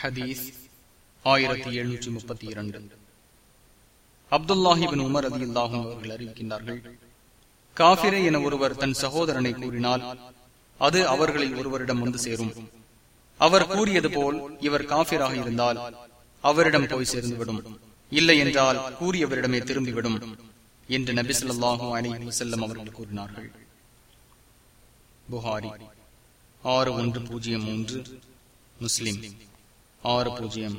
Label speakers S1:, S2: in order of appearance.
S1: ஹதீஸ் ஆயிரத்தி எழுநூற்றி முப்பத்தி இரண்டு. அப்துல்லாஹிபின் உமர் அதி அல்லாஹும் அவர்கள் அறிவிக்கின்றார்கள் காபிரே என ஒருவர் தன் சகோதரனை கூறினால் அது அவர்களில் ஒருவரிடம் வந்து சேரும். அவர் கூறியது போல் இவர் காபிராக இருந்தால் அவரிடம் போய் சேர்ந்துவிடும். இல்லை என்றால் கூறியவரிடமே திரும்பிவிடும் என்று நபி சொல்லாஹும் அலி செல்லம் அவர்கள் கூறினார்கள். புகாரி ஆறு ஒன்று பூஜ்ஜியம் மூன்று முஸ்லிம். ஆறு பூஜ்ஜியம்.